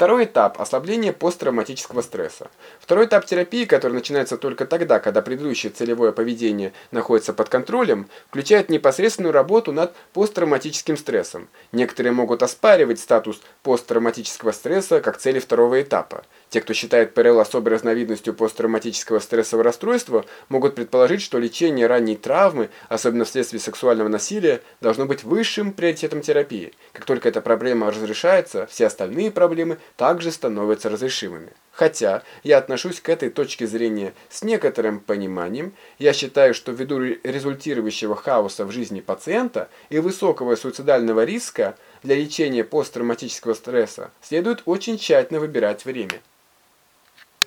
Второй этап – ослабление посттравматического стресса. Второй этап терапии, который начинается только тогда, когда предыдущее целевое поведение находится под контролем, включает непосредственную работу над посттравматическим стрессом. Некоторые могут оспаривать статус посттравматического стресса как цели второго этапа. Те, кто считает ПРЛ особой разновидностью посттравматического стрессового расстройства, могут предположить, что лечение ранней травмы, особенно вследствие сексуального насилия, должно быть высшим приоритетом терапии. Как только эта проблема разрешается, все остальные проблемы также становятся разрешимыми. Хотя я отношусь к этой точке зрения с некоторым пониманием, я считаю, что ввиду результирующего хаоса в жизни пациента и высокого суицидального риска для лечения посттравматического стресса следует очень тщательно выбирать время.